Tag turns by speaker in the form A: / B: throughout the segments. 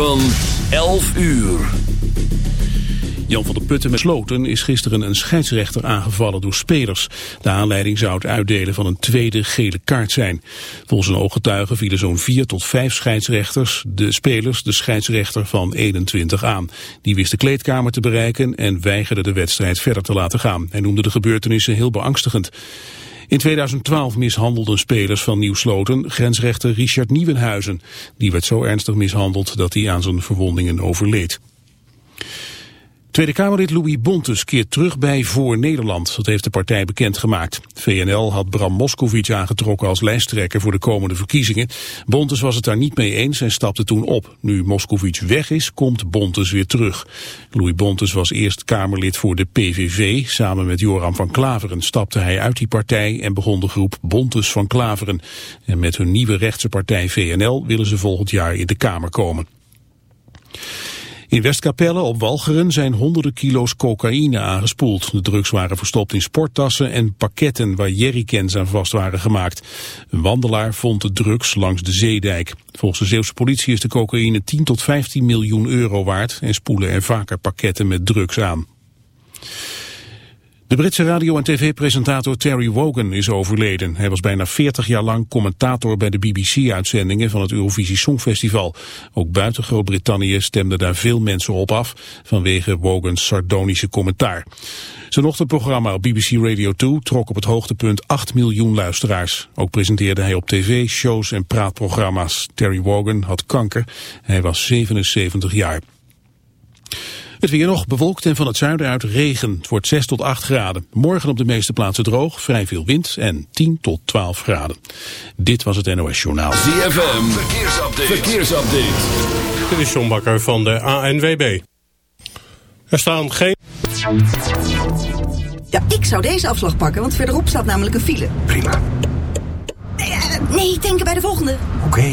A: Van 11 uur.
B: Jan van der Putten met Sloten is gisteren een scheidsrechter aangevallen door spelers. De aanleiding zou het uitdelen van een tweede gele kaart zijn. Volgens een ooggetuige vielen zo'n vier tot vijf scheidsrechters, de spelers, de scheidsrechter van 21 aan. Die wist de kleedkamer te bereiken en weigerde de wedstrijd verder te laten gaan. Hij noemde de gebeurtenissen heel beangstigend. In 2012 mishandelden spelers van Nieuw Sloten grensrechter Richard Nieuwenhuizen. Die werd zo ernstig mishandeld dat hij aan zijn verwondingen overleed. Tweede Kamerlid Louis Bontes keert terug bij Voor Nederland. Dat heeft de partij bekendgemaakt. VNL had Bram Moskovic aangetrokken als lijsttrekker voor de komende verkiezingen. Bontes was het daar niet mee eens en stapte toen op. Nu Moskovic weg is, komt Bontes weer terug. Louis Bontes was eerst Kamerlid voor de PVV. Samen met Joram van Klaveren stapte hij uit die partij en begon de groep Bontes van Klaveren. En met hun nieuwe rechtse partij VNL willen ze volgend jaar in de Kamer komen. In Westkapelle op Walcheren zijn honderden kilo's cocaïne aangespoeld. De drugs waren verstopt in sporttassen en pakketten waar jerrycans aan vast waren gemaakt. Een wandelaar vond de drugs langs de zeedijk. Volgens de Zeeuwse politie is de cocaïne 10 tot 15 miljoen euro waard en spoelen er vaker pakketten met drugs aan. De Britse radio- en tv-presentator Terry Wogan is overleden. Hij was bijna 40 jaar lang commentator bij de BBC-uitzendingen van het Eurovisie Songfestival. Ook buiten Groot-Brittannië stemden daar veel mensen op af vanwege Wogans sardonische commentaar. Zijn ochtendprogramma op BBC Radio 2 trok op het hoogtepunt 8 miljoen luisteraars. Ook presenteerde hij op tv, shows en praatprogramma's. Terry Wogan had kanker. Hij was 77 jaar. Het weer nog bewolkt en van het zuiden uit regen. Het wordt 6 tot 8 graden. Morgen op de meeste plaatsen droog, vrij veel wind en 10 tot 12 graden. Dit was het NOS Journaal.
A: ZFM, verkeersupdate. verkeersupdate.
C: Dit is John Bakker van de ANWB. Er staan geen...
D: Ja, ik zou deze afslag pakken, want verderop staat namelijk een file.
E: Prima.
D: Nee, eh, nee denken bij de volgende.
E: Oké.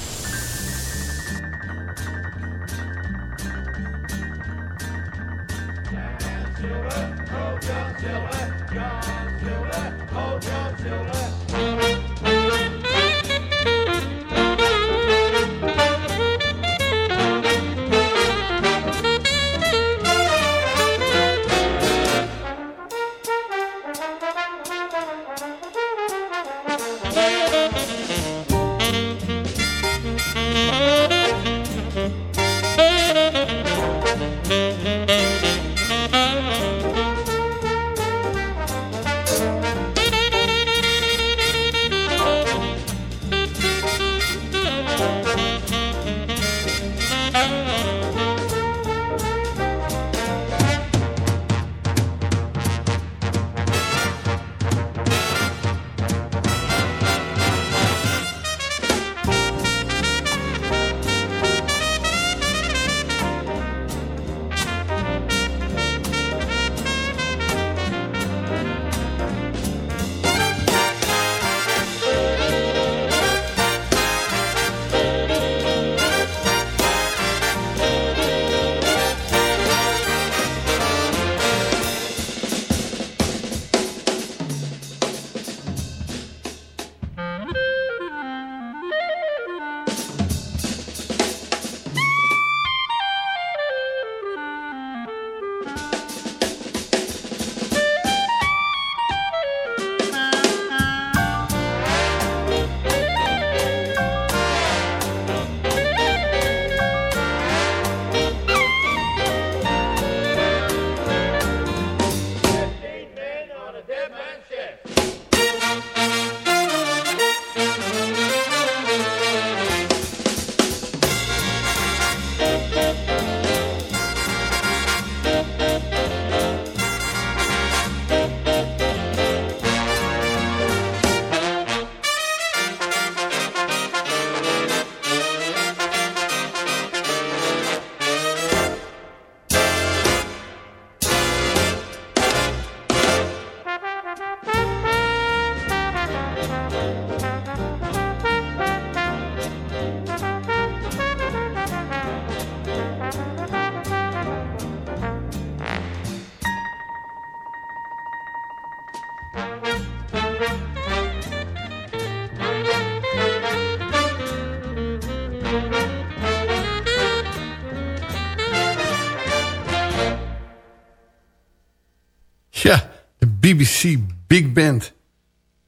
F: Silver, oh John Silver, John Silver, oh John Silver.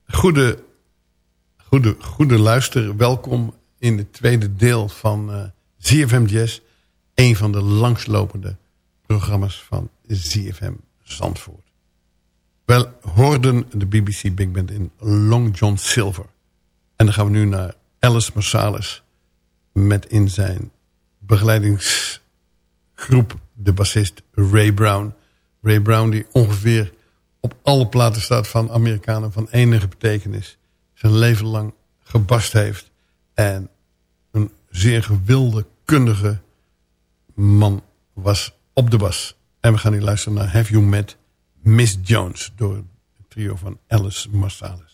F: Goede, goede, goede luister. Welkom in het tweede deel van ZFM Jazz. Een van de langslopende programma's van ZFM Zandvoort. Wel hoorden de BBC Big Band in Long John Silver. En dan gaan we nu naar Alice Marsalis. Met in zijn begeleidingsgroep de bassist Ray Brown. Ray Brown die ongeveer op alle platen staat van Amerikanen van enige betekenis. Zijn leven lang gebast heeft. En een zeer gewilde, kundige man was op de bas. En we gaan nu luisteren naar Have You Met Miss Jones... door het trio van Alice Marsalis.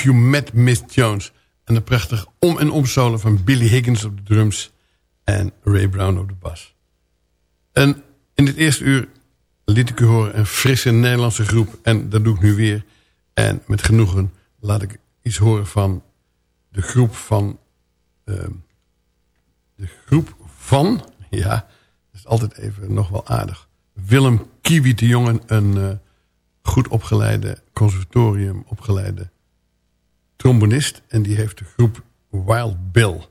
F: You Met Miss Jones. En een prachtig om- en omsolo van Billy Higgins op de drums. En Ray Brown op de bas. En in het eerste uur liet ik u horen een frisse Nederlandse groep. En dat doe ik nu weer. En met genoegen laat ik iets horen van de groep van... ehm, de groep van... Ja, dat is altijd even nog wel aardig. Willem Kiwi de Jongen, een eh, goed opgeleide, conservatorium opgeleide trombonist. En die heeft de groep Wild Bill.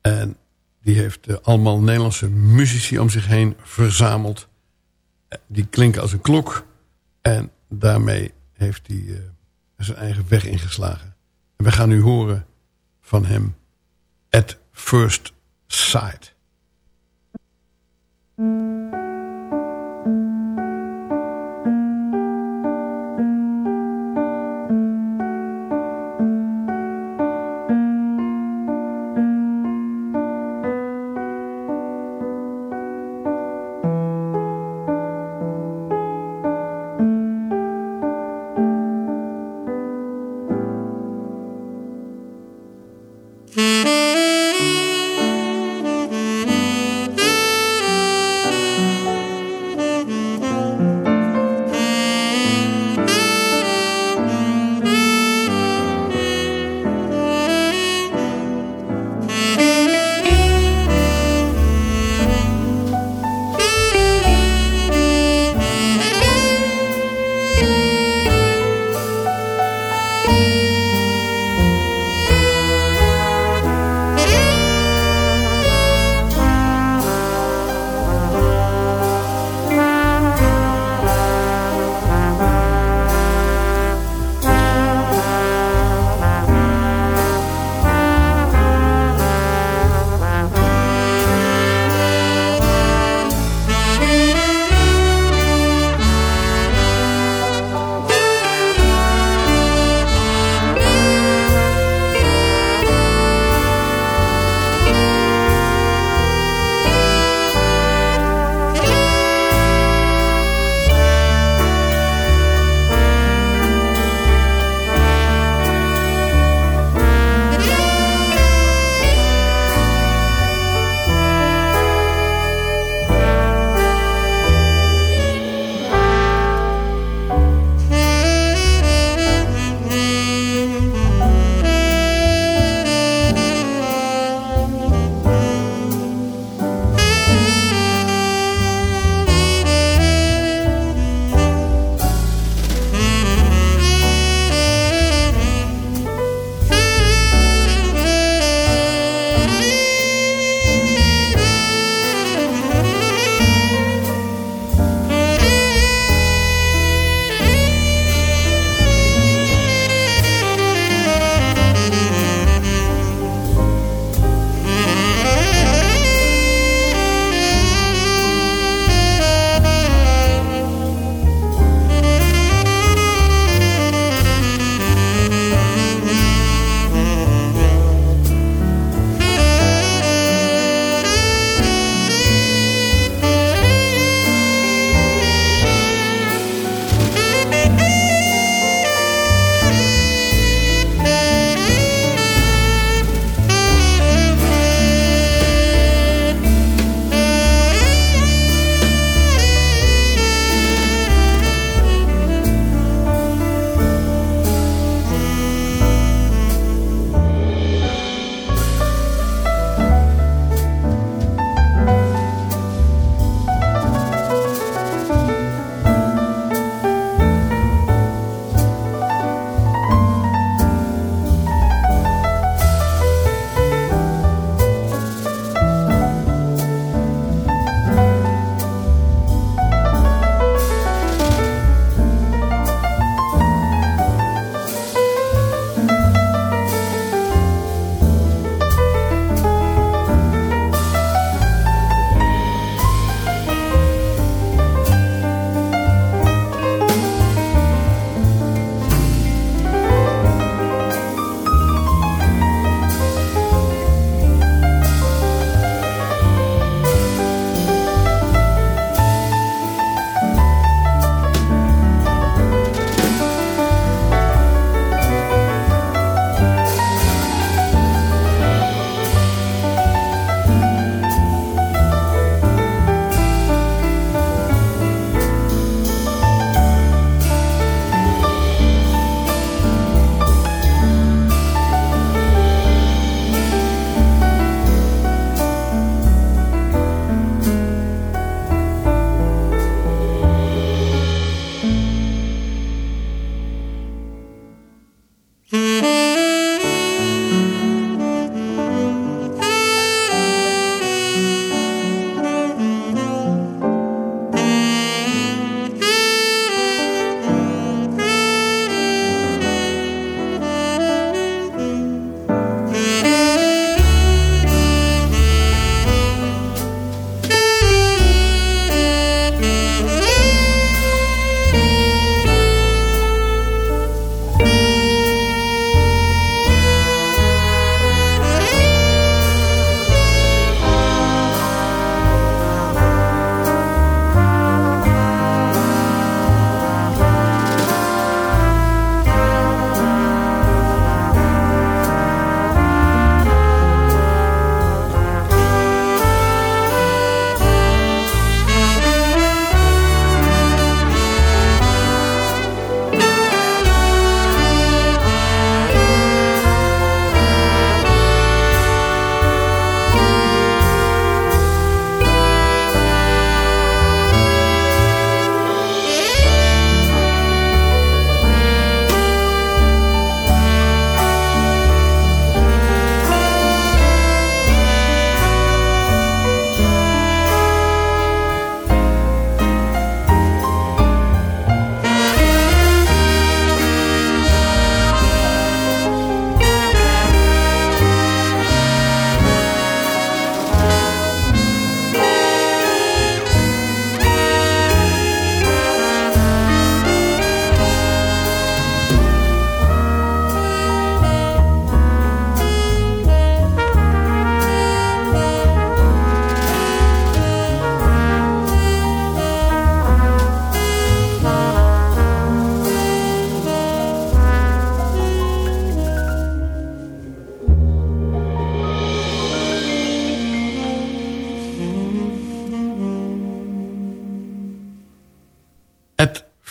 F: En die heeft eh, allemaal Nederlandse muzici om zich heen verzameld. Eh, Die klinken als een klok. En daarmee heeft hij eh, zijn eigen weg ingeslagen. En we gaan nu horen van hem At First Sight.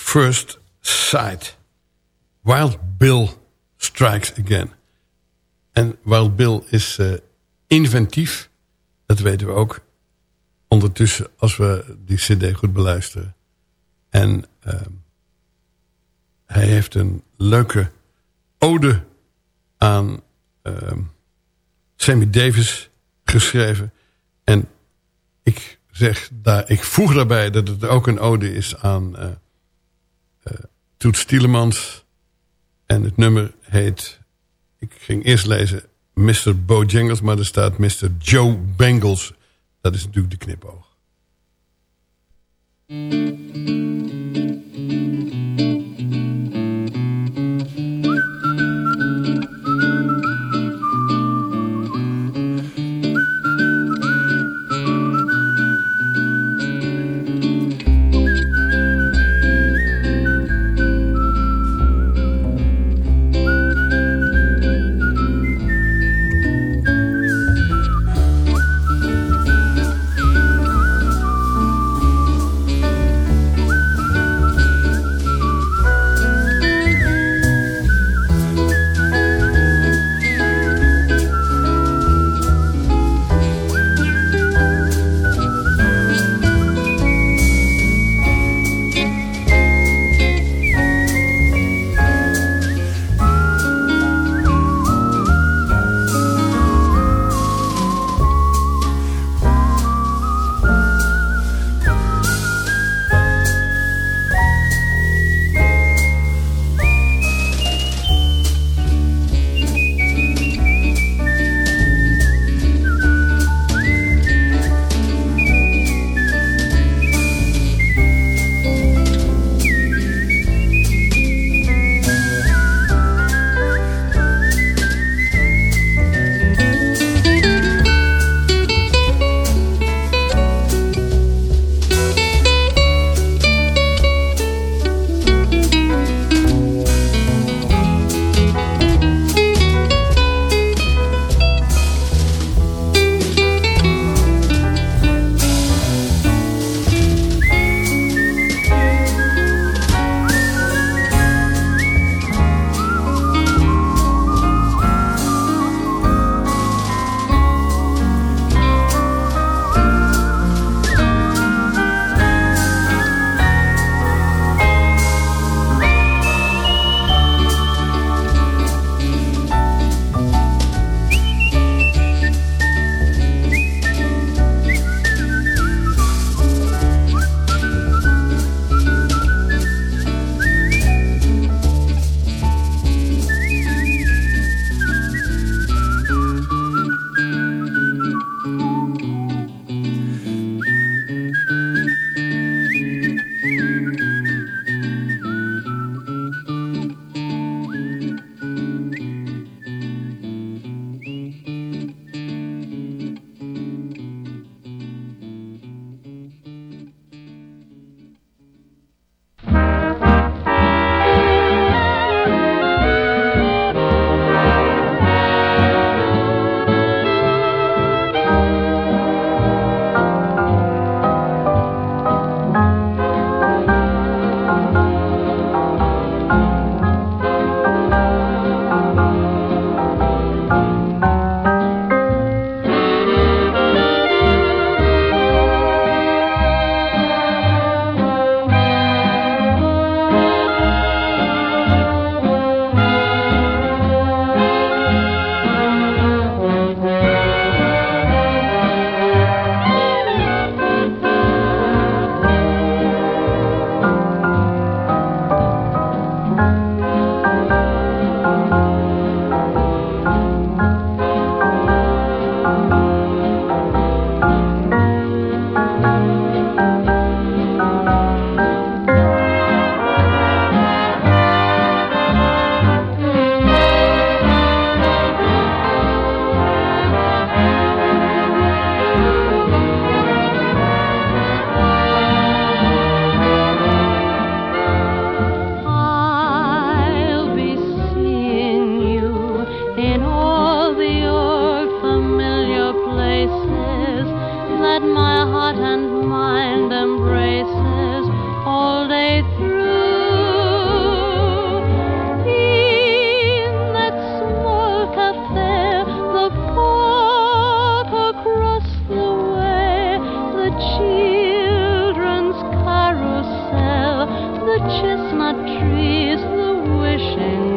F: First Sight. Wild Bill Strikes Again. En Wild Bill is eh, inventief. Dat weten we ook ondertussen als we die cd goed beluisteren. En ehm, hij heeft een leuke ode aan ehm, Sammy Davis geschreven. En ik zeg daar, ik voeg daarbij dat het ook een ode is aan uh, Toets Tielemans. En het nummer heet, ik ging eerst lezen Mr. Bojangles, maar er staat Mr. Joe Bengals. Dat is natuurlijk de knipoog.
G: is the
F: wishing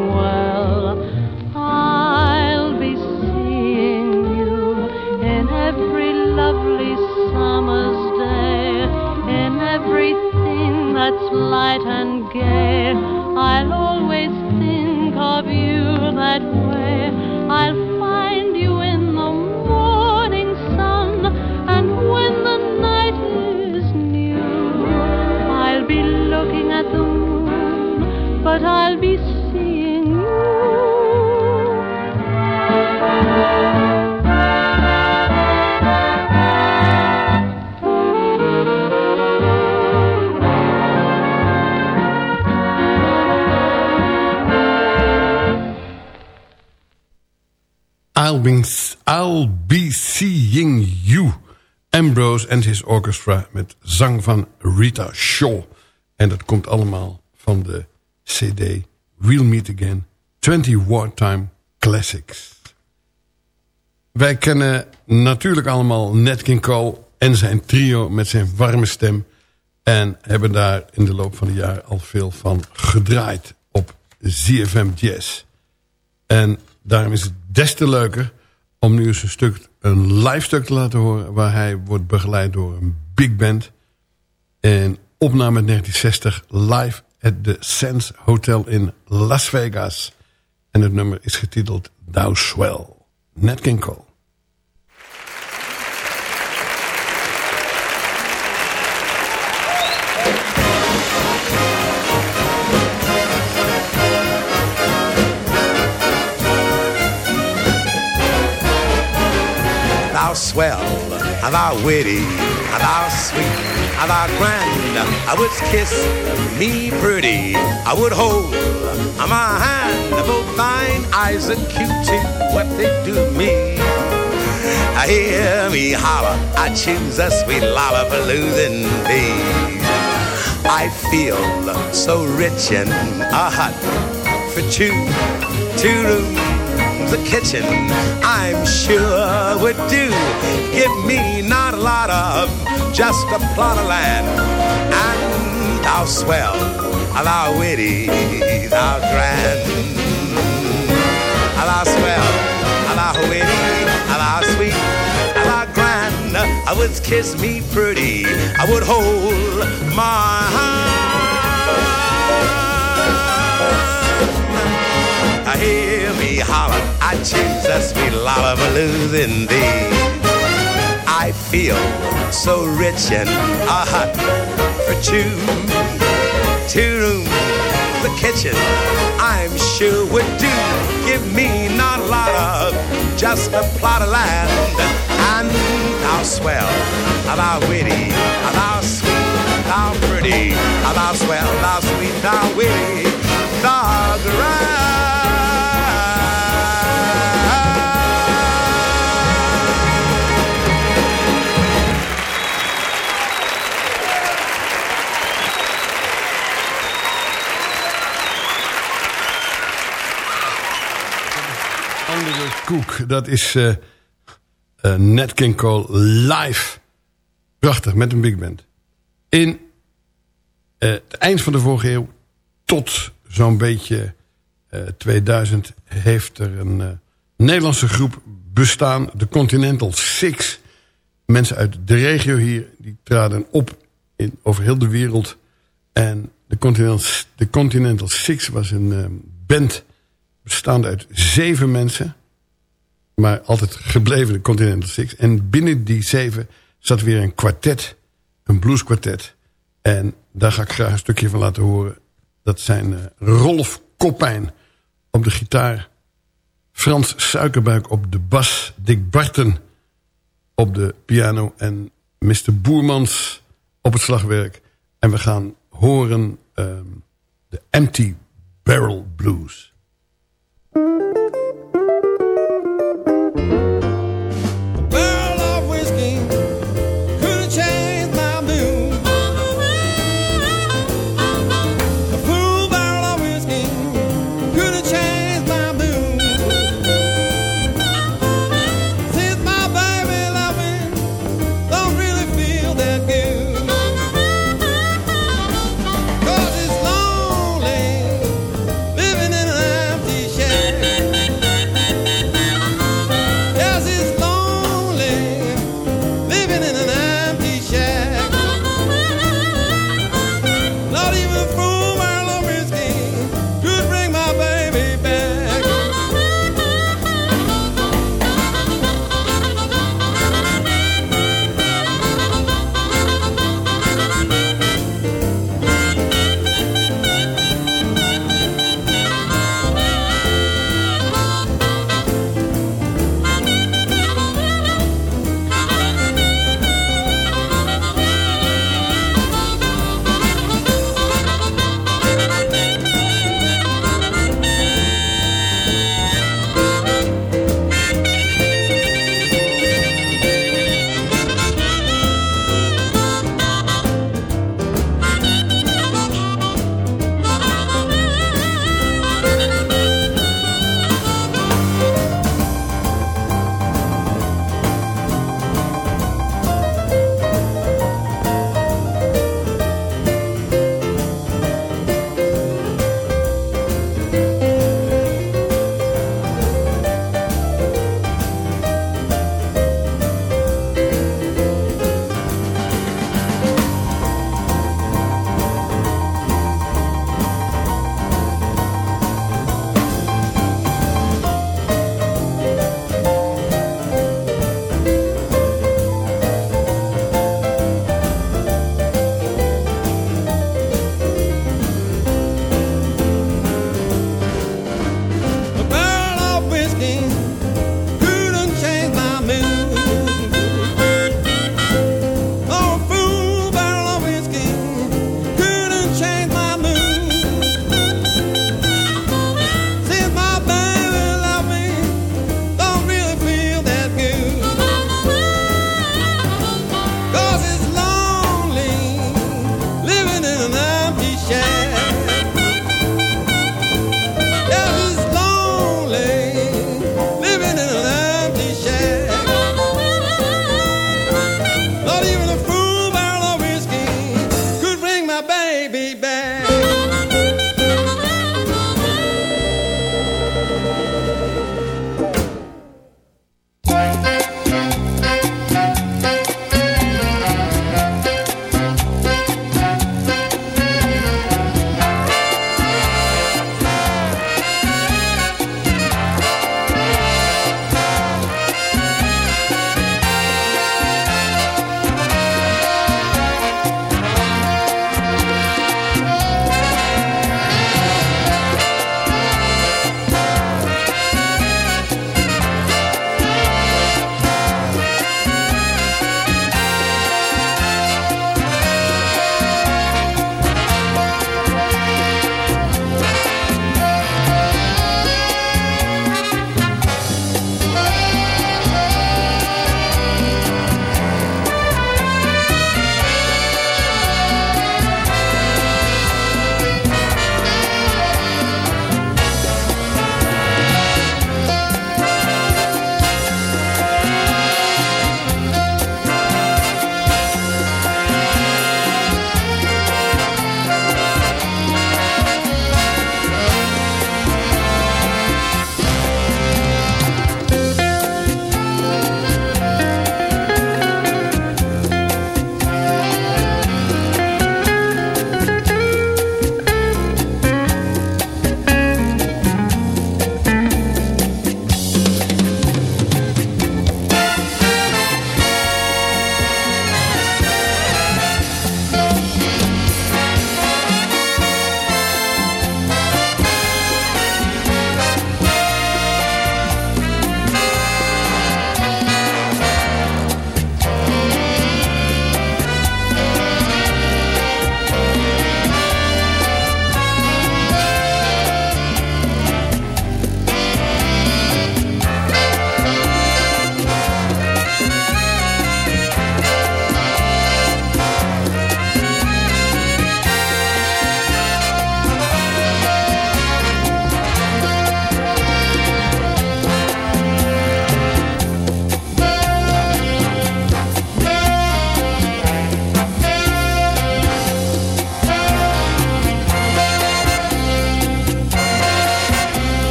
F: Ambrose and his orchestra met zang van Rita Shaw. En dat komt allemaal van de CD We'll Meet Again 20 Wartime Classics. Wij kennen natuurlijk allemaal Nat King Cole en zijn trio met zijn warme stem. En hebben daar in de loop van de jaren al veel van gedraaid op ZFM Jazz. En daarom is het des te leuker om nu eens een, stuk, een live stuk te laten horen... waar hij wordt begeleid door een big band. En opname 1960 live at the Sands Hotel in Las Vegas. En het nummer is getiteld Thou Swell. Nat King Cole.
H: Thou swell, thou witty, thou sweet, thou grand. I would kiss me pretty, I would hold my hand. Both thine eyes are cute too, what they do me. I hear me holler, I choose a sweet lover for losing thee. I feel so rich in a hut for two, two rooms the kitchen, I'm sure would do. Give me not a lot of, just a plot of land. And thou swell, thou witty, thou grand. Thou swell, thou witty, thou sweet, thou grand. I would kiss me pretty, I would hold my hand. I I choose a sweet losing thee. I feel so rich in a hut for two, two rooms, the kitchen, I'm sure would do. Give me not a lot of, just a plot of land, and thou swell, thou witty, thou sweet, thou pretty, thou swell, thou sweet, thou witty, thou grand.
F: Koek, dat is uh, uh, Nat King Cole live. Prachtig, met een big band. In uh, het eind van de vorige eeuw tot zo'n beetje 2000 heeft er een Nederlandse groep bestaan. De Continental Six. Mensen uit de regio hier, die traden op in, over heel de wereld. En de Continental, de Continental Six was een band bestaande uit zeven mensen. Maar altijd gebleven de Continental Six. En binnen die zeven zat weer een kwartet. Een blueskwartet. En daar ga ik graag een stukje van laten horen. Dat zijn uh, Rolf Koppijn op de gitaar. Frans Suikerbuik op de bas. Dick Barton op de piano. En Mr. Boermans op het slagwerk. En we gaan horen um, de Empty Barrel Blues.
I: be
F: back.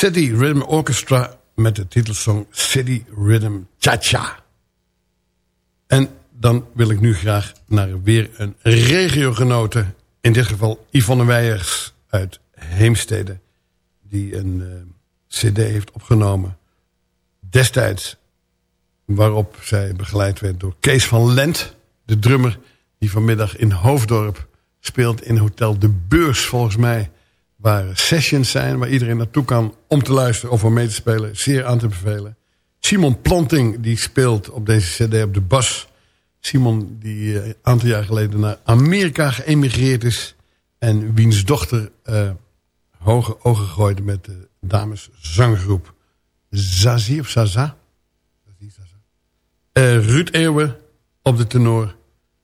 F: City Rhythm Orchestra met de titelsong City Rhythm Cha-Cha. En dan wil ik nu graag naar weer een regiogenote. In dit geval Yvonne Weijers uit Heemstede. Die een eh, cd heeft opgenomen. Destijds waarop zij begeleid werd door Kees van Lent. De drummer die vanmiddag in Hoofddorp speelt in Hotel De Beurs volgens mij. Waar sessions zijn, waar iedereen naartoe kan om te luisteren of om mee te spelen. Zeer aan te bevelen. Simon Planting die speelt op deze cd op de bas. Simon die eh, een aantal jaar geleden naar Amerika geëmigreerd is. En wiens dochter eh, hoge ogen gooide met de dames zanggroep. Zazie of Zaza? Zazie, Zaza. Eh, Ruud Eeuwen op de tenor.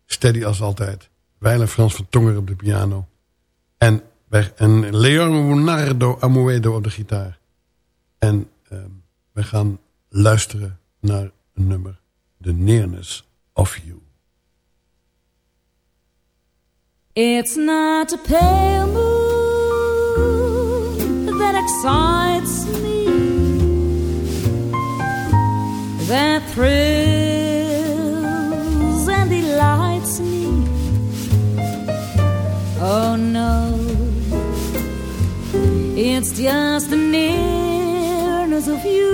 F: Steady als altijd. Weilen Frans van Tonger op de piano. En, en Leonardo Amoedo op de gitaar. En ehm, we gaan luisteren naar een nummer. The Nearness of You.
G: It's not a pale moon that excites me, that thrills and delights me. Oh no, it's just the nearness of you.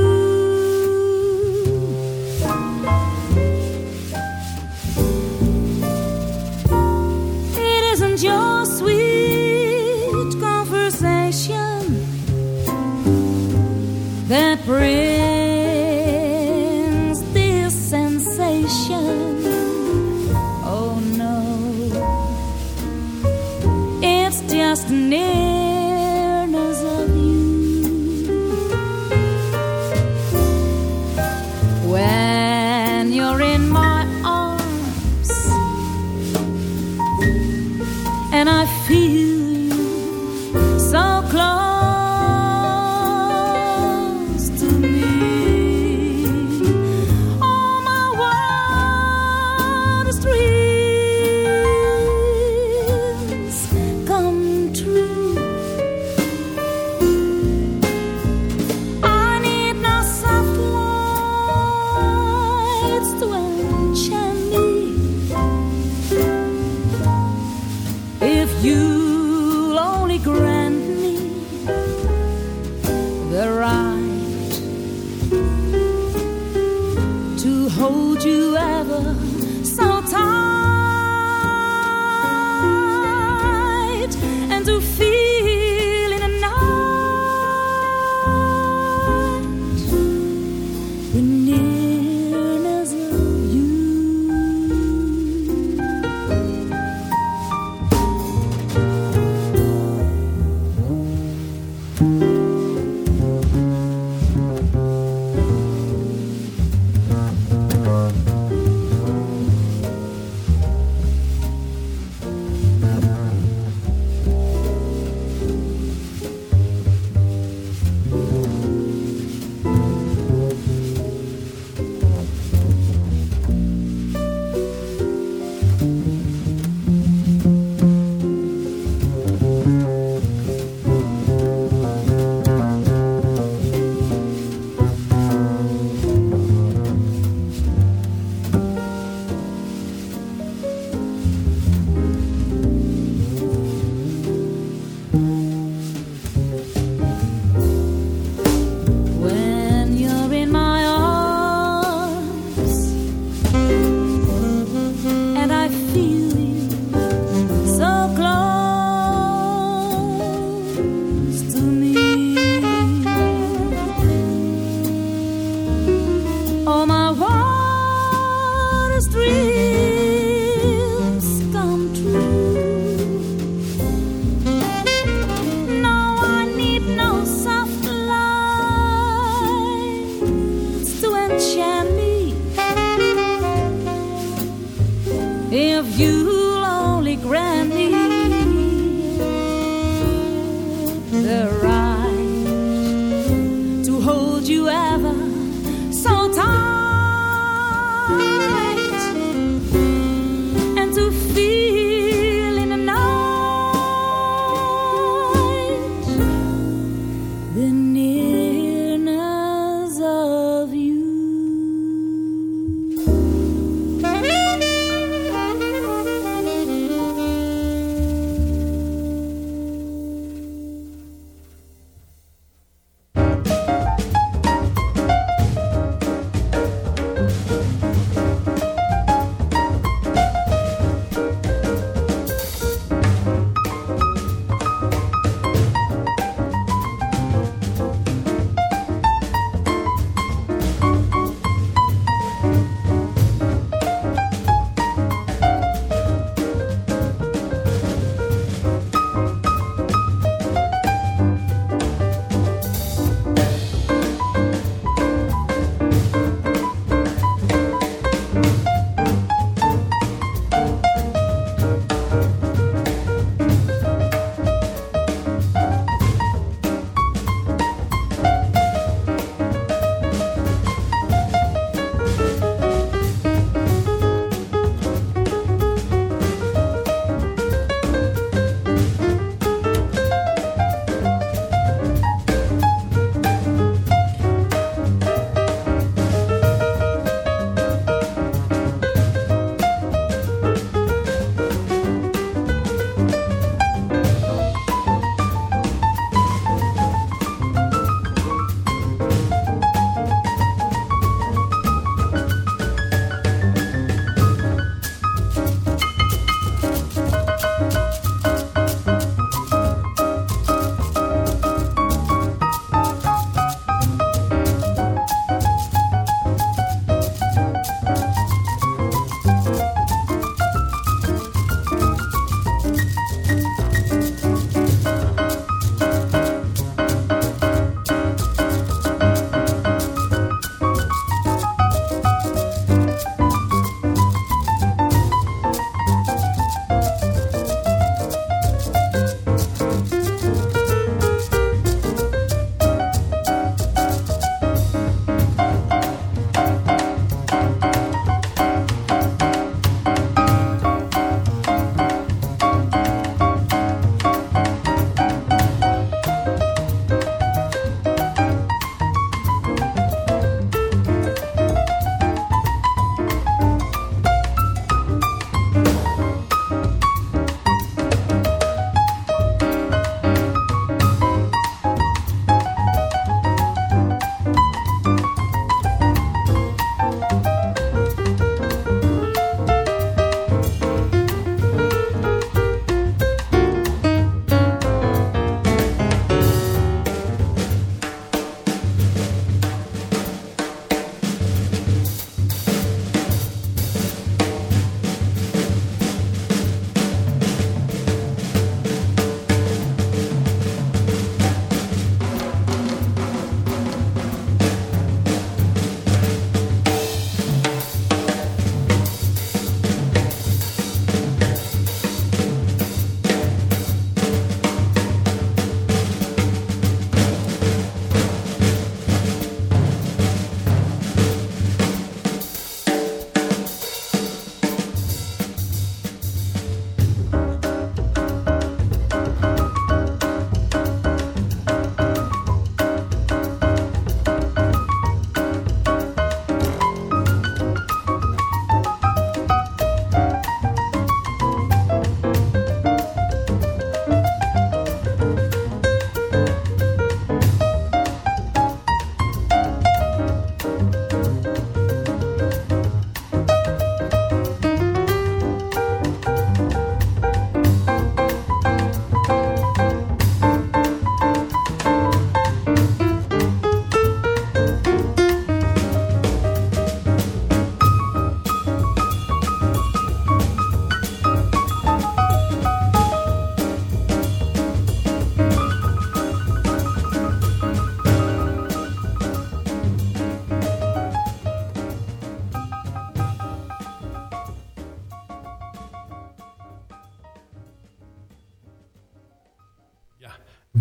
G: It isn't your sweet conversation that brings this sensation. Oh no, it's just the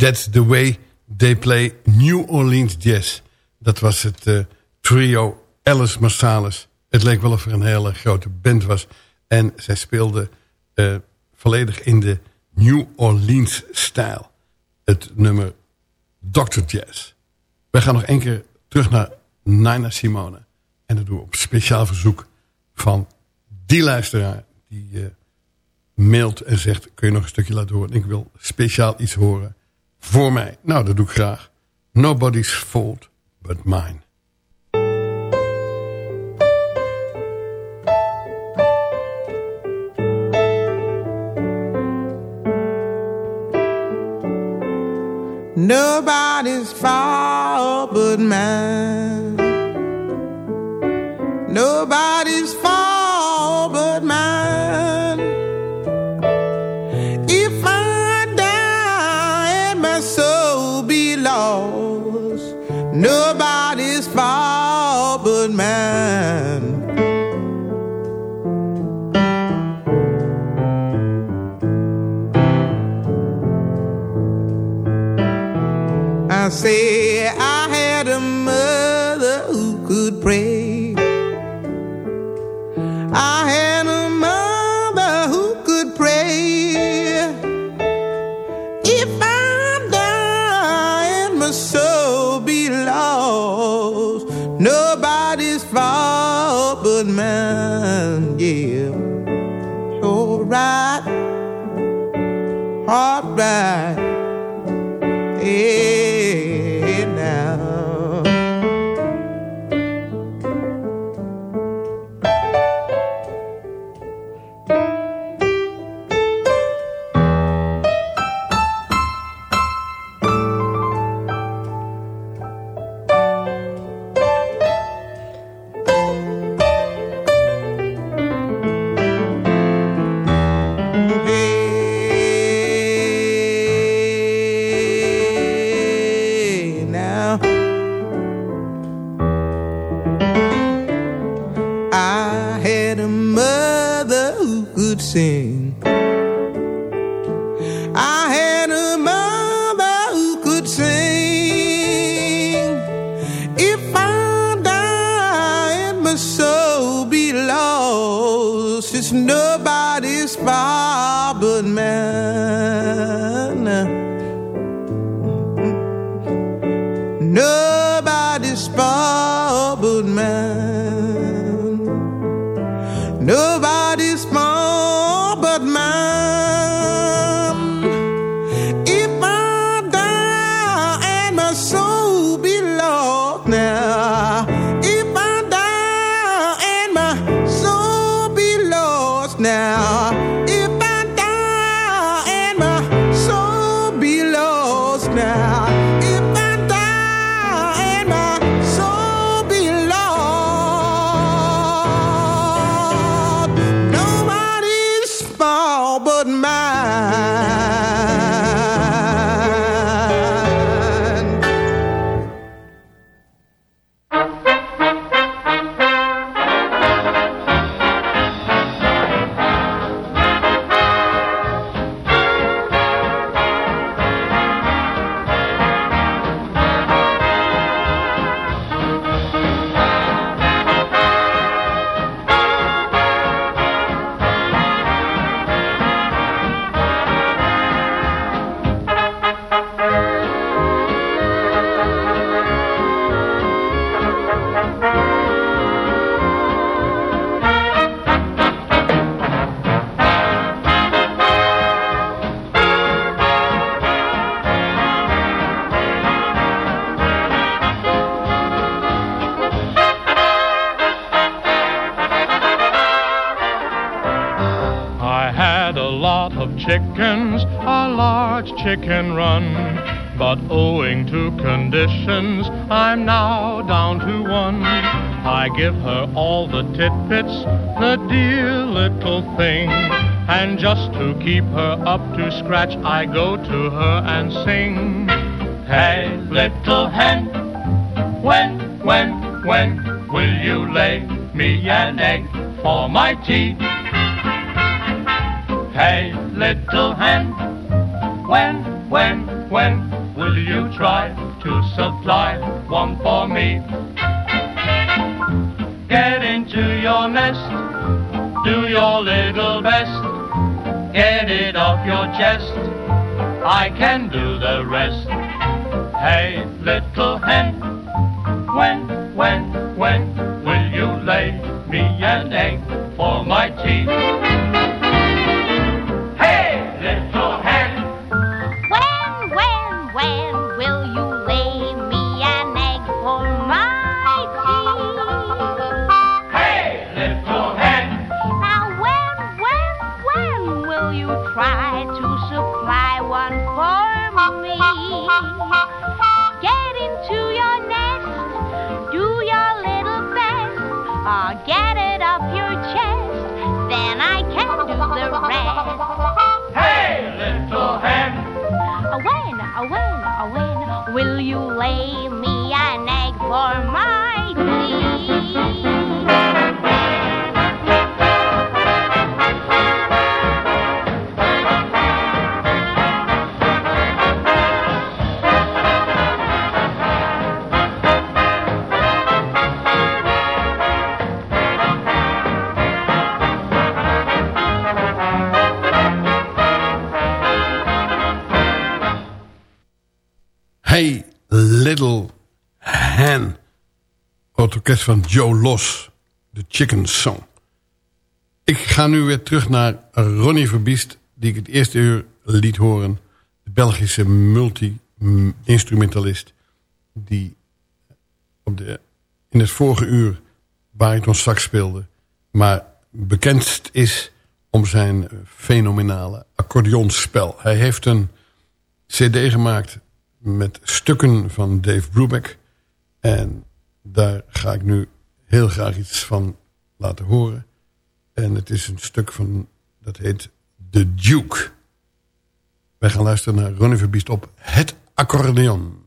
F: That's the way they play New Orleans Jazz. Dat was het eh, trio Alice Marsalis. Het leek wel of er een hele grote band was. En zij speelden eh, volledig in de New Orleans stijl. Het nummer Dr. Jazz. We gaan nog één keer terug naar Nina Simone. En dat doen we op speciaal verzoek van die luisteraar... die eh, mailt en zegt, kun je nog een stukje laten horen? Ik wil speciaal iets horen voor mij. Nou, dat doe ik graag. Nobody's fault but mine.
I: Nobody's fault heart right.
J: Titbits, the dear little thing. And just to keep her up to scratch, I go to her and sing. Hey, little hen, when, when, when will you lay me an egg for my tea? Hey, little hen, when, when when will you try to supply one for me? Your nest, do your little best, get it off your chest. I can do the rest. Hey, little hen,
F: van Joe Loss. De Chicken Song. Ik ga nu weer terug naar Ronnie Verbiest. Die ik het eerste uur liet horen. De Belgische multi-instrumentalist. Die de, in het vorige uur bariton sax speelde. Maar bekendst is om zijn fenomenale accordeonspel. Hij heeft een cd gemaakt met stukken van Dave Brubeck. En daar ga ik nu heel graag iets van laten horen. En het is een stuk van, dat heet The Duke. Wij gaan luisteren naar Ronnie Verbiest op het accordeon.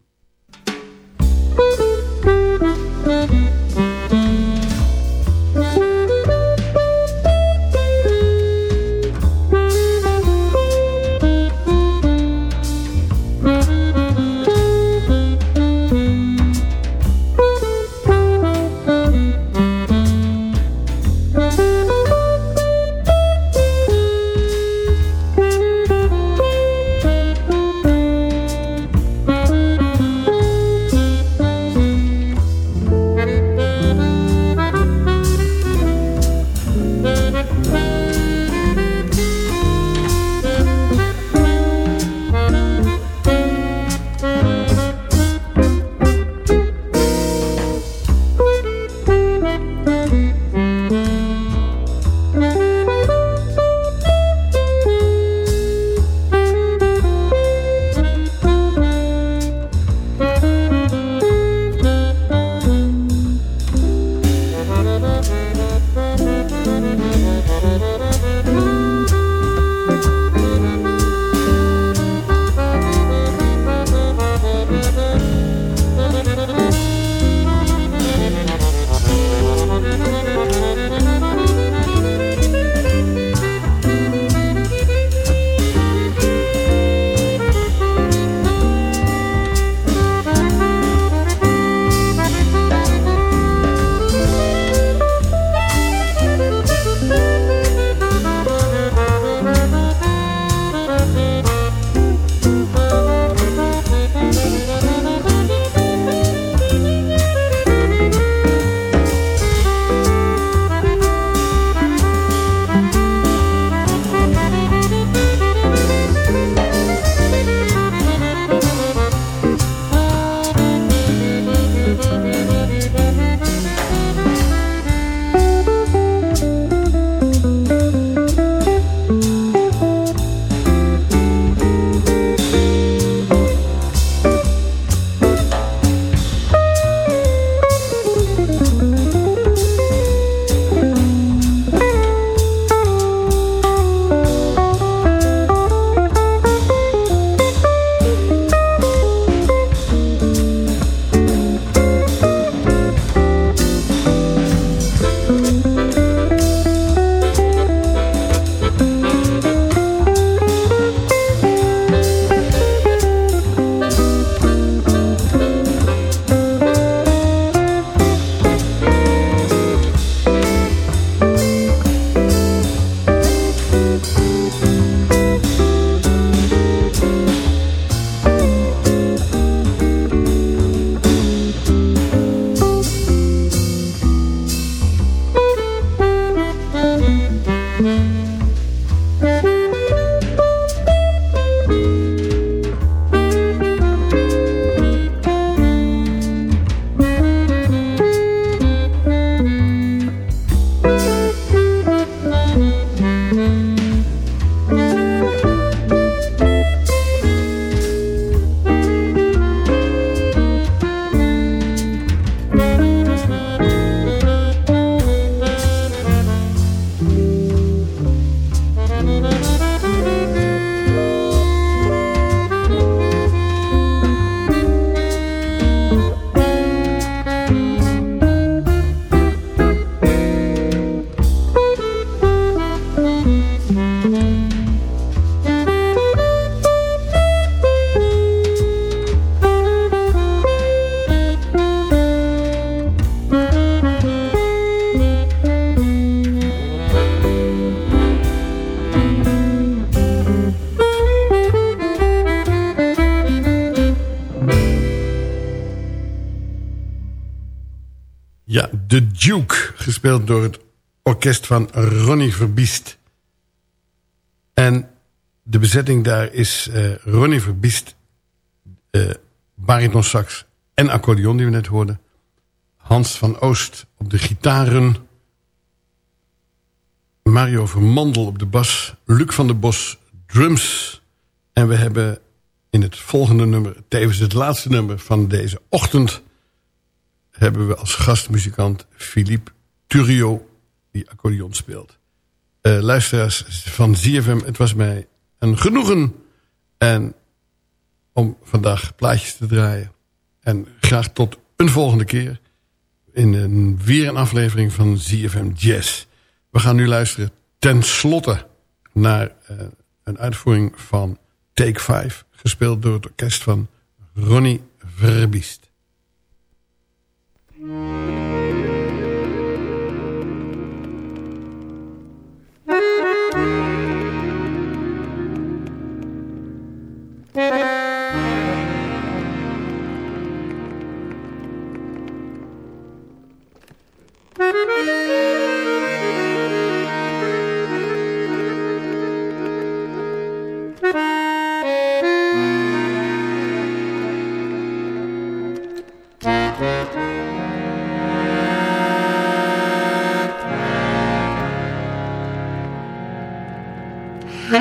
F: Duke, gespeeld door het orkest van Ronnie Verbiest. En de bezetting daar is eh, Ronnie Verbiest, eh bariton sax en accordeon die we net hoorden. Hans van Oost op de gitaren. Mario Vermandel op de bas. Luc van der Bos drums. En we hebben in het volgende nummer, tevens het laatste nummer van deze ochtend... hebben we als gastmuzikant Philippe Turio die accordeon speelt. Eh, luisteraars van ZFM, het was mij een genoegen... en om vandaag plaatjes te draaien. En graag tot een volgende keer... in een, weer een aflevering van ZFM Jazz. We gaan nu luisteren ten slotte naar eh, een uitvoering van Take 5... gespeeld door het orkest van Ronnie Verbiest.
A: Thank you. Tot